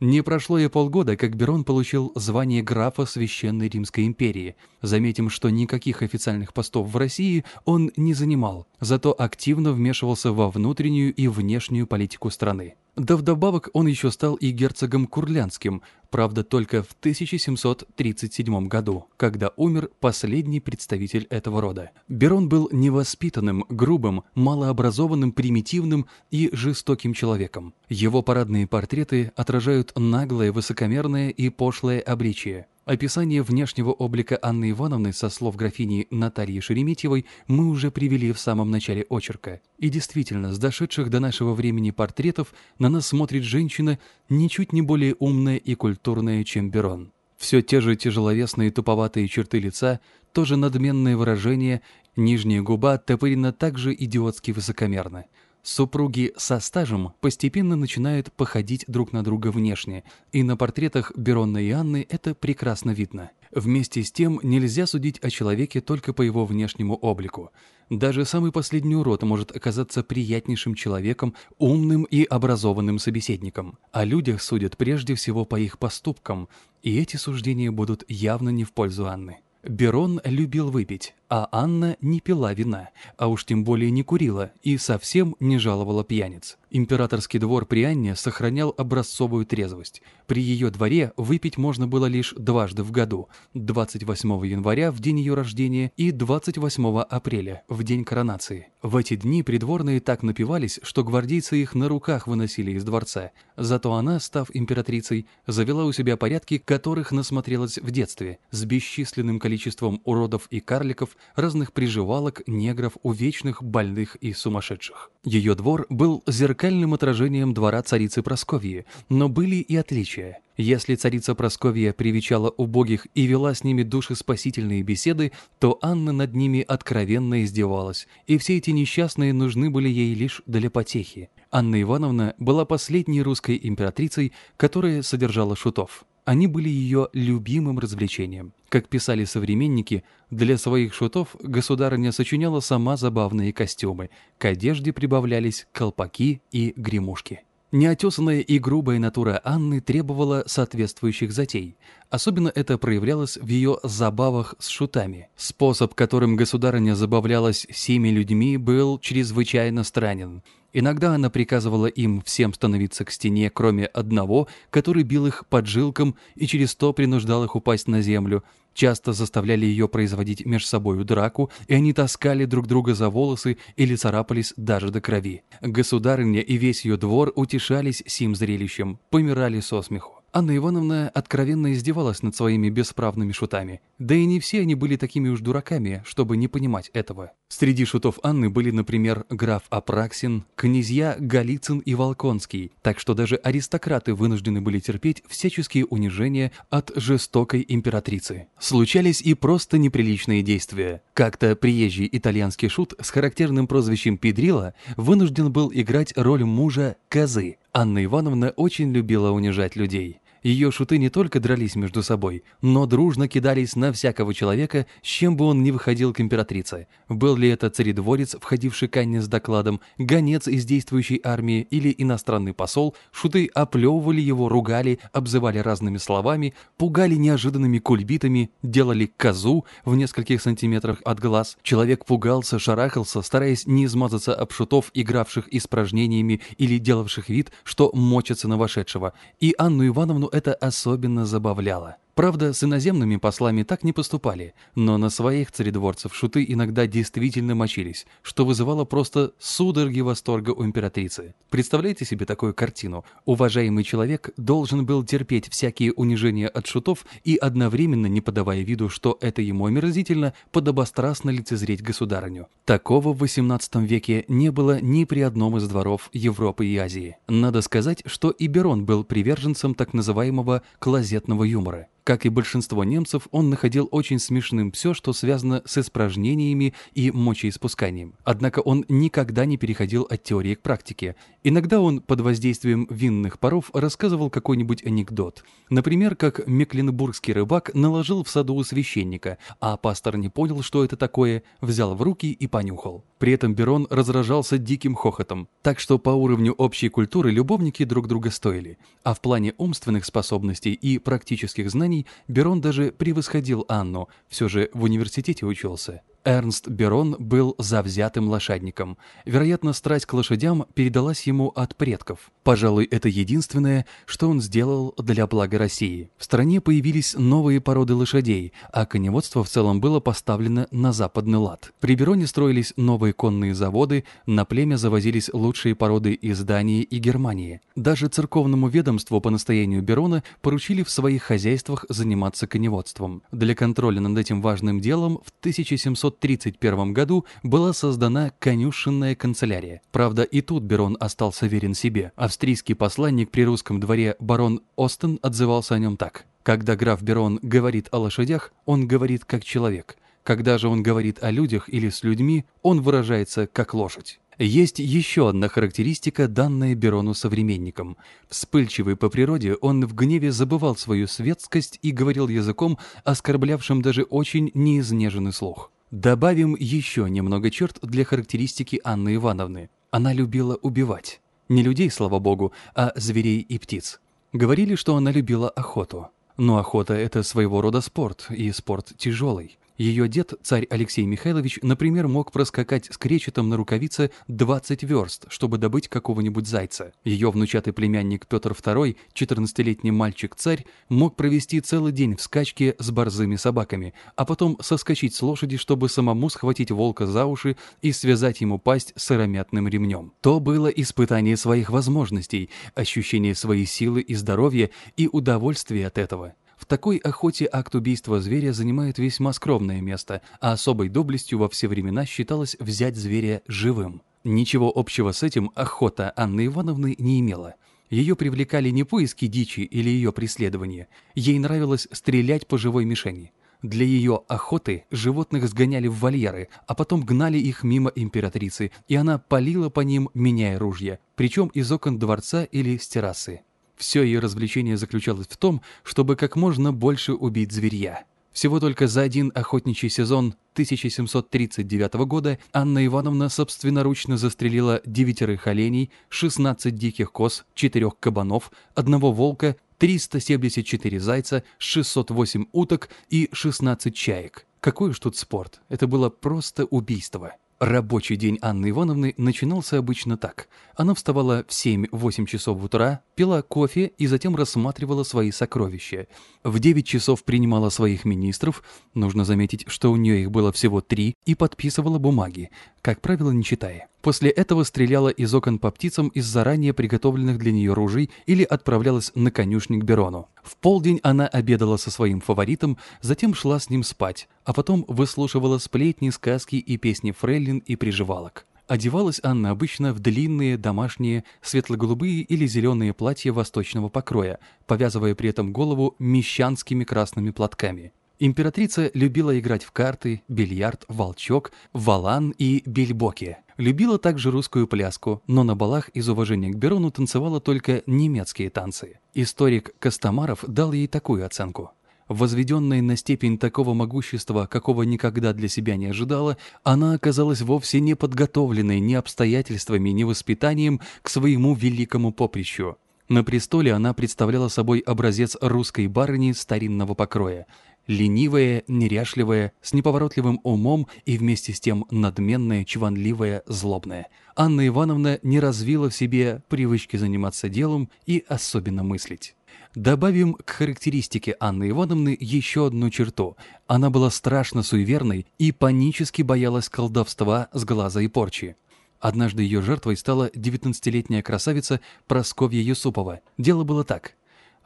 Не прошло и полгода, как Берон получил звание графа Священной Римской империи. Заметим, что никаких официальных постов в России он не занимал, зато активно вмешивался во внутреннюю и внешнюю политику страны. Да вдобавок он еще стал и герцогом Курлянским, правда только в 1737 году, когда умер последний представитель этого рода. Берон был невоспитанным, грубым, малообразованным, примитивным и жестоким человеком. Его парадные портреты отражают наглое, высокомерное и пошлое обличие. Описание внешнего облика Анны Ивановны со слов графини Натальи Шереметьевой мы уже привели в самом начале очерка. И действительно, с дошедших до нашего времени портретов на нас смотрит женщина ничуть не более умная и культурная, чем Берон. Все те же тяжеловесные туповатые черты лица, тоже надменное выражение, нижняя губа топырена также идиотски высокомерно – Супруги со стажем постепенно начинают походить друг на друга внешне, и на портретах Беронны и Анны это прекрасно видно. Вместе с тем нельзя судить о человеке только по его внешнему облику. Даже самый последний урод может оказаться приятнейшим человеком, умным и образованным собеседником. О людях судят прежде всего по их поступкам, и эти суждения будут явно не в пользу Анны. Берон любил выпить, а Анна не пила вина, а уж тем более не курила и совсем не жаловала пьяниц. Императорский двор при Анне сохранял образцовую трезвость. При ее дворе выпить можно было лишь дважды в году – 28 января в день ее рождения и 28 апреля в день коронации. В эти дни придворные так напивались, что гвардейцы их на руках выносили из дворца. Зато она, став императрицей, завела у себя порядки, которых насмотрелась в детстве, с бесчисленным количеством уродов и карликов, разных приживалок, негров, увечных, больных и сумасшедших. Ее двор был зеркальным отражением двора царицы Просковьи, но были и отличия. Если царица Просковья привечала убогих и вела с ними душеспасительные беседы, то Анна над ними откровенно издевалась, и все эти несчастные нужны были ей лишь для потехи. Анна Ивановна была последней русской императрицей, которая содержала шутов. Они были ее любимым развлечением. Как писали современники, для своих шутов государыня сочиняла сама забавные костюмы. К одежде прибавлялись колпаки и гремушки. Неотесанная и грубая натура Анны требовала соответствующих затей. Особенно это проявлялось в ее забавах с шутами. Способ, которым государыня забавлялась всеми людьми, был чрезвычайно странен. Иногда она приказывала им всем становиться к стене, кроме одного, который бил их под жилком и через то принуждал их упасть на землю. Часто заставляли ее производить меж собою драку, и они таскали друг друга за волосы или царапались даже до крови. Государыня и весь ее двор утешались сим зрелищем, помирали со смеху. Анна Ивановна откровенно издевалась над своими бесправными шутами. Да и не все они были такими уж дураками, чтобы не понимать этого. Среди шутов Анны были, например, граф Апраксин, князья Голицын и Волконский, так что даже аристократы вынуждены были терпеть всяческие унижения от жестокой императрицы. Случались и просто неприличные действия. Как-то приезжий итальянский шут с характерным прозвищем Педрила вынужден был играть роль мужа Козы, Анна Ивановна очень любила унижать людей. Ее шуты не только дрались между собой, но дружно кидались на всякого человека, с чем бы он ни выходил к императрице. Был ли это царедворец, входивший к Анне с докладом, гонец из действующей армии или иностранный посол, шуты оплевывали его, ругали, обзывали разными словами, пугали неожиданными кульбитами, делали козу в нескольких сантиметрах от глаз. Человек пугался, шарахался, стараясь не измазаться об шутов, игравших испражнениями или делавших вид, что мочатся на вошедшего. И Анну Ивановну это особенно забавляло. Правда, с иноземными послами так не поступали, но на своих царедворцев шуты иногда действительно мочились, что вызывало просто судороги восторга у императрицы. Представляете себе такую картину? Уважаемый человек должен был терпеть всякие унижения от шутов и одновременно, не подавая виду, что это ему омерзительно, подобострастно лицезреть государыню. Такого в XVIII веке не было ни при одном из дворов Европы и Азии. Надо сказать, что и Берон был приверженцем так называемого клозетного юмора. Как и большинство немцев, он находил очень смешным все, что связано с испражнениями и мочеиспусканием. Однако он никогда не переходил от теории к практике. Иногда он под воздействием винных паров рассказывал какой-нибудь анекдот. Например, как мекленбургский рыбак наложил в саду у священника, а пастор не понял, что это такое, взял в руки и понюхал. При этом Берон разражался диким хохотом, так что по уровню общей культуры любовники друг друга стоили. А в плане умственных способностей и практических знаний Берон даже превосходил Анну, все же в университете учился. Эрнст Берон был завзятым лошадником. Вероятно, страсть к лошадям передалась ему от предков. Пожалуй, это единственное, что он сделал для блага России. В стране появились новые породы лошадей, а коневодство в целом было поставлено на западный лад. При Бероне строились новые конные заводы, на племя завозились лучшие породы из Дании и Германии. Даже церковному ведомству по настоянию Берона поручили в своих хозяйствах заниматься коневодством. Для контроля над этим важным делом в 1700 1931 году была создана конюшенная канцелярия. Правда, и тут Берон остался верен себе. Австрийский посланник при русском дворе барон Остен отзывался о нем так. Когда граф Берон говорит о лошадях, он говорит как человек. Когда же он говорит о людях или с людьми, он выражается как лошадь. Есть еще одна характеристика, данная Берону современникам. Вспыльчивый по природе, он в гневе забывал свою светскость и говорил языком, оскорблявшим даже очень неизнеженный слух. Добавим еще немного черт для характеристики Анны Ивановны. Она любила убивать. Не людей, слава богу, а зверей и птиц. Говорили, что она любила охоту. Но охота – это своего рода спорт, и спорт тяжелый. Ее дед, царь Алексей Михайлович, например, мог проскакать с кречетом на рукавице 20 верст, чтобы добыть какого-нибудь зайца. Ее внучатый племянник Петр II, 14-летний мальчик-царь, мог провести целый день в скачке с борзыми собаками, а потом соскочить с лошади, чтобы самому схватить волка за уши и связать ему пасть сыромятным ремнем. То было испытание своих возможностей, ощущение своей силы и здоровья и удовольствие от этого. В такой охоте акт убийства зверя занимает весьма скромное место, а особой доблестью во все времена считалось взять зверя живым. Ничего общего с этим охота Анны Ивановны не имела. Ее привлекали не поиски дичи или ее преследование. Ей нравилось стрелять по живой мишени. Для ее охоты животных сгоняли в вольеры, а потом гнали их мимо императрицы, и она палила по ним, меняя ружья, причем из окон дворца или с террасы. Все ее развлечение заключалось в том, чтобы как можно больше убить зверья. Всего только за один охотничий сезон 1739 года Анна Ивановна собственноручно застрелила девятерых оленей, 16 диких коз, 4 кабанов, одного волка, 374 зайца, 608 уток и 16 чаек. Какой уж тут спорт, это было просто убийство. Рабочий день Анны Ивановны начинался обычно так. Она вставала в 7-8 часов утра, пила кофе и затем рассматривала свои сокровища. В 9 часов принимала своих министров, нужно заметить, что у нее их было всего три, и подписывала бумаги, как правило, не читая. После этого стреляла из окон по птицам из заранее приготовленных для нее ружей или отправлялась на конюшник Берону. В полдень она обедала со своим фаворитом, затем шла с ним спать, а потом выслушивала сплетни, сказки и песни фрейлин и приживалок. Одевалась Анна обычно в длинные домашние светло-голубые или зеленые платья восточного покроя, повязывая при этом голову мещанскими красными платками. Императрица любила играть в карты, бильярд, волчок, валан и бельбоки. Любила также русскую пляску, но на балах из уважения к Берону танцевала только немецкие танцы. Историк Костомаров дал ей такую оценку. Возведенная на степень такого могущества, какого никогда для себя не ожидала, она оказалась вовсе не подготовленной ни обстоятельствами, ни воспитанием к своему великому поприщу. На престоле она представляла собой образец русской барыни старинного покроя. Ленивая, неряшливая, с неповоротливым умом и вместе с тем надменная, чванливая, злобная. Анна Ивановна не развила в себе привычки заниматься делом и особенно мыслить. Добавим к характеристике Анны Ивановны еще одну черту. Она была страшно суеверной и панически боялась колдовства с глаза и порчи. Однажды ее жертвой стала 19-летняя красавица Просковья Юсупова. Дело было так.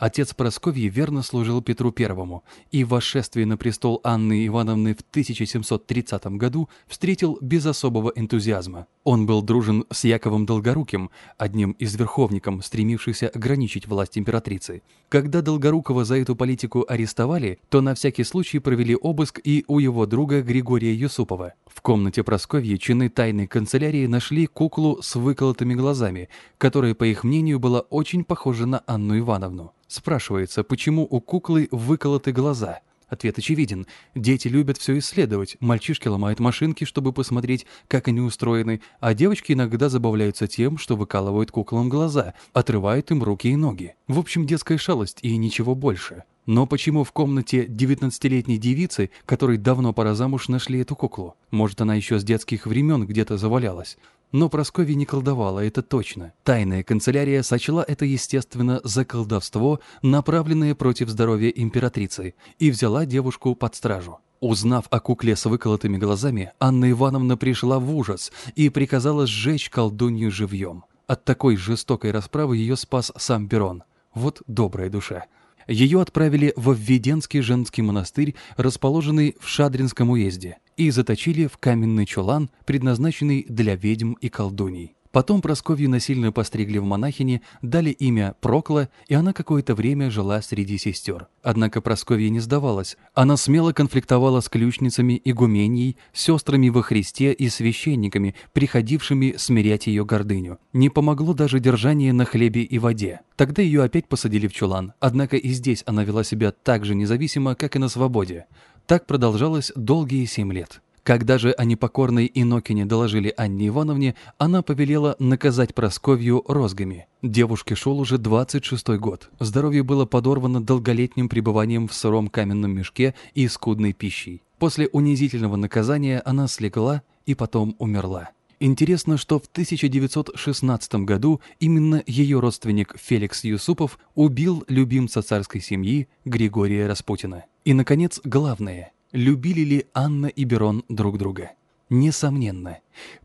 Отец Просковьи верно служил Петру Первому и в восшествии на престол Анны Ивановны в 1730 году встретил без особого энтузиазма. Он был дружен с Яковом Долгоруким, одним из верховников, стремившихся ограничить власть императрицы. Когда Долгорукова за эту политику арестовали, то на всякий случай провели обыск и у его друга Григория Юсупова. В комнате Просковьи чины тайной канцелярии нашли куклу с выколотыми глазами, которая, по их мнению, была очень похожа на Анну Ивановну. Спрашивается, почему у куклы выколоты глаза? Ответ очевиден. Дети любят все исследовать. Мальчишки ломают машинки, чтобы посмотреть, как они устроены, а девочки иногда забавляются тем, что выкалывают куклам глаза, отрывают им руки и ноги. В общем, детская шалость и ничего больше. Но почему в комнате 19-летней девицы, которой давно пора замуж, нашли эту куклу? Может, она еще с детских времен где-то завалялась? Но Прасковья не колдовала, это точно. Тайная канцелярия сочла это, естественно, за колдовство, направленное против здоровья императрицы, и взяла девушку под стражу. Узнав о кукле с выколотыми глазами, Анна Ивановна пришла в ужас и приказала сжечь колдунью живьем. От такой жестокой расправы ее спас сам Берон. Вот добрая душа. Ее отправили в Введенский женский монастырь, расположенный в Шадринском уезде, и заточили в каменный чулан, предназначенный для ведьм и колдуний. Потом Просковью насильно постригли в монахини, дали имя Прокла, и она какое-то время жила среди сестер. Однако Просковья не сдавалась. Она смело конфликтовала с ключницами, игуменией, сестрами во Христе и священниками, приходившими смирять ее гордыню. Не помогло даже держание на хлебе и воде. Тогда ее опять посадили в чулан, однако и здесь она вела себя так же независимо, как и на свободе. Так продолжалось долгие семь лет. Когда же о непокорной Инокине доложили Анне Ивановне, она повелела наказать Просковью розгами. Девушке шел уже 26-й год. Здоровье было подорвано долголетним пребыванием в сыром каменном мешке и скудной пищей. После унизительного наказания она слегла и потом умерла. Интересно, что в 1916 году именно ее родственник Феликс Юсупов убил любимца царской семьи Григория Распутина. И, наконец, главное – Любили ли Анна и Берон друг друга? Несомненно.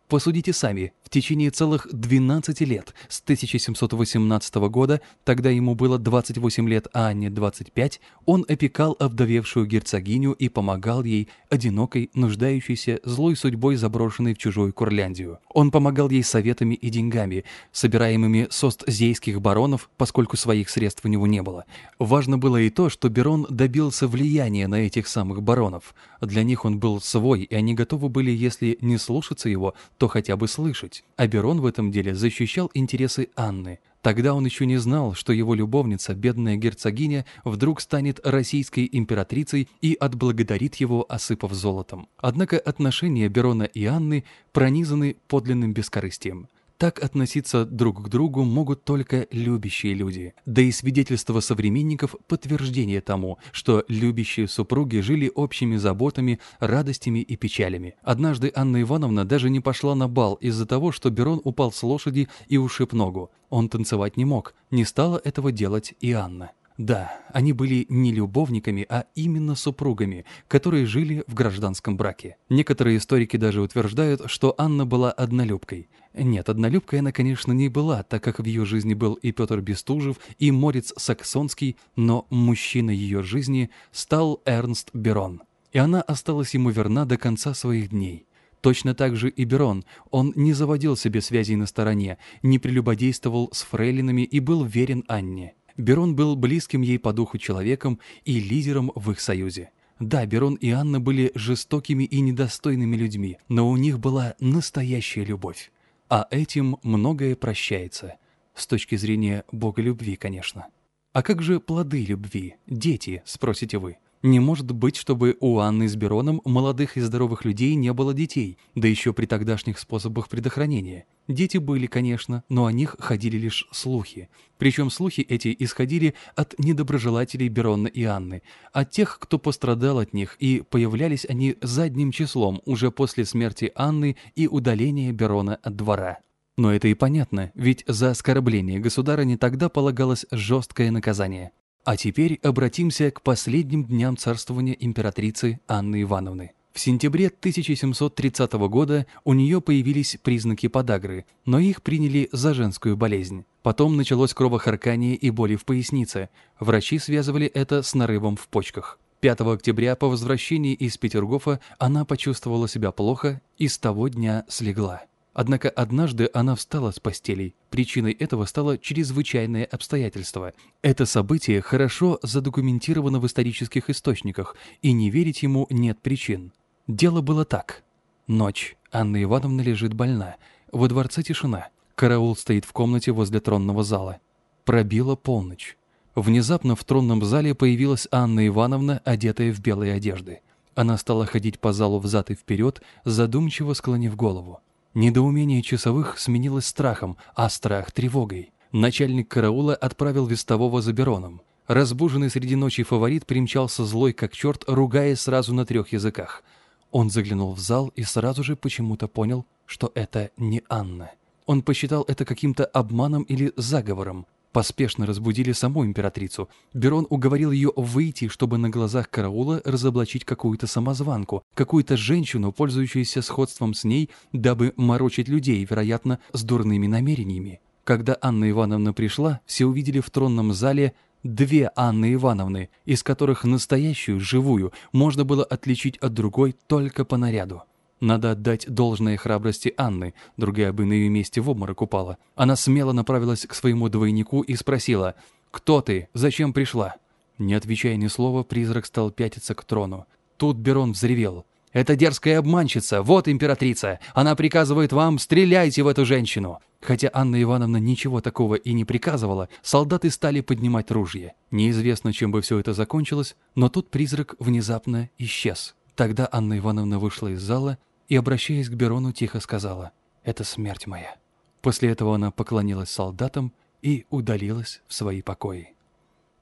Посудите сами, в течение целых 12 лет, с 1718 года, тогда ему было 28 лет, а Анне 25, он опекал овдовевшую герцогиню и помогал ей, одинокой, нуждающейся, злой судьбой заброшенной в чужую Курляндию. Он помогал ей советами и деньгами, собираемыми с остзейских баронов, поскольку своих средств у него не было. Важно было и то, что Берон добился влияния на этих самых баронов. Для них он был свой, и они готовы были, если не слушаться его, то хотя бы слышать. А Берон в этом деле защищал интересы Анны. Тогда он еще не знал, что его любовница, бедная герцогиня, вдруг станет российской императрицей и отблагодарит его, осыпав золотом. Однако отношения Берона и Анны пронизаны подлинным бескорыстием. Так относиться друг к другу могут только любящие люди. Да и свидетельство современников – подтверждение тому, что любящие супруги жили общими заботами, радостями и печалями. Однажды Анна Ивановна даже не пошла на бал из-за того, что Берон упал с лошади и ушиб ногу. Он танцевать не мог, не стала этого делать и Анна. Да, они были не любовниками, а именно супругами, которые жили в гражданском браке. Некоторые историки даже утверждают, что Анна была однолюбкой. Нет, однолюбкой она, конечно, не была, так как в ее жизни был и Петр Бестужев, и Морец Саксонский, но мужчиной ее жизни стал Эрнст Берон. И она осталась ему верна до конца своих дней. Точно так же и Берон. Он не заводил себе связей на стороне, не прелюбодействовал с фрейлинами и был верен Анне. Берон был близким ей по духу человеком и лидером в их союзе. Да, Берон и Анна были жестокими и недостойными людьми, но у них была настоящая любовь. А этим многое прощается. С точки зрения Бога любви, конечно. А как же плоды любви, дети, спросите вы? Не может быть, чтобы у Анны с Бероном молодых и здоровых людей не было детей, да еще при тогдашних способах предохранения. Дети были, конечно, но о них ходили лишь слухи. Причем слухи эти исходили от недоброжелателей Берона и Анны, от тех, кто пострадал от них, и появлялись они задним числом уже после смерти Анны и удаления Берона от двора. Но это и понятно, ведь за оскорбление государыни тогда полагалось жесткое наказание. А теперь обратимся к последним дням царствования императрицы Анны Ивановны. В сентябре 1730 года у нее появились признаки подагры, но их приняли за женскую болезнь. Потом началось кровохаркание и боли в пояснице. Врачи связывали это с нарывом в почках. 5 октября по возвращении из Петергофа она почувствовала себя плохо и с того дня слегла. Однако однажды она встала с постелей. Причиной этого стало чрезвычайное обстоятельство. Это событие хорошо задокументировано в исторических источниках, и не верить ему нет причин. Дело было так. Ночь. Анна Ивановна лежит больна. Во дворце тишина. Караул стоит в комнате возле тронного зала. Пробила полночь. Внезапно в тронном зале появилась Анна Ивановна, одетая в белые одежды. Она стала ходить по залу взад и вперед, задумчиво склонив голову. Недоумение часовых сменилось страхом, а страх — тревогой. Начальник караула отправил вестового за Бероном. Разбуженный среди ночи фаворит примчался злой как черт, ругаясь сразу на трех языках. Он заглянул в зал и сразу же почему-то понял, что это не Анна. Он посчитал это каким-то обманом или заговором. Поспешно разбудили саму императрицу. Берон уговорил ее выйти, чтобы на глазах караула разоблачить какую-то самозванку, какую-то женщину, пользующуюся сходством с ней, дабы морочить людей, вероятно, с дурными намерениями. Когда Анна Ивановна пришла, все увидели в тронном зале две Анны Ивановны, из которых настоящую, живую, можно было отличить от другой только по наряду. Надо отдать должное храбрости Анны, другая бы на ее месте в обморок упала. Она смело направилась к своему двойнику и спросила «Кто ты? Зачем пришла?» Не отвечая ни слова, призрак стал пятиться к трону. Тут Берон взревел. «Это дерзкая обманщица! Вот императрица! Она приказывает вам, стреляйте в эту женщину!» Хотя Анна Ивановна ничего такого и не приказывала, солдаты стали поднимать ружья. Неизвестно, чем бы все это закончилось, но тут призрак внезапно исчез. Тогда Анна Ивановна вышла из зала и, обращаясь к Берону, тихо сказала «Это смерть моя». После этого она поклонилась солдатам и удалилась в свои покои.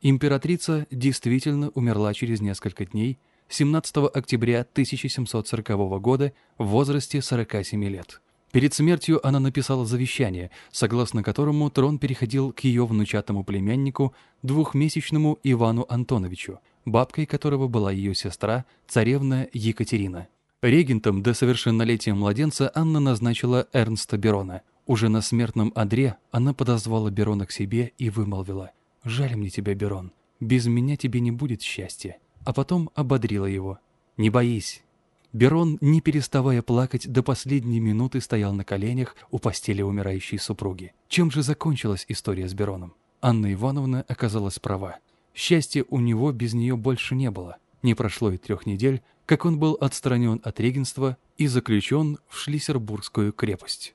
Императрица действительно умерла через несколько дней, 17 октября 1740 года в возрасте 47 лет. Перед смертью она написала завещание, согласно которому трон переходил к ее внучатому племяннику, двухмесячному Ивану Антоновичу, бабкой которого была ее сестра, царевна Екатерина. Регентом до совершеннолетия младенца Анна назначила Эрнста Берона. Уже на смертном одре она подозвала Берона к себе и вымолвила «Жаль мне тебя, Берон, без меня тебе не будет счастья». А потом ободрила его «Не боись». Берон, не переставая плакать, до последней минуты стоял на коленях у постели умирающей супруги. Чем же закончилась история с Бероном? Анна Ивановна оказалась права. Счастья у него без нее больше не было. Не прошло и трех недель, как он был отстранен от регенства и заключен в Шлиссербургскую крепость.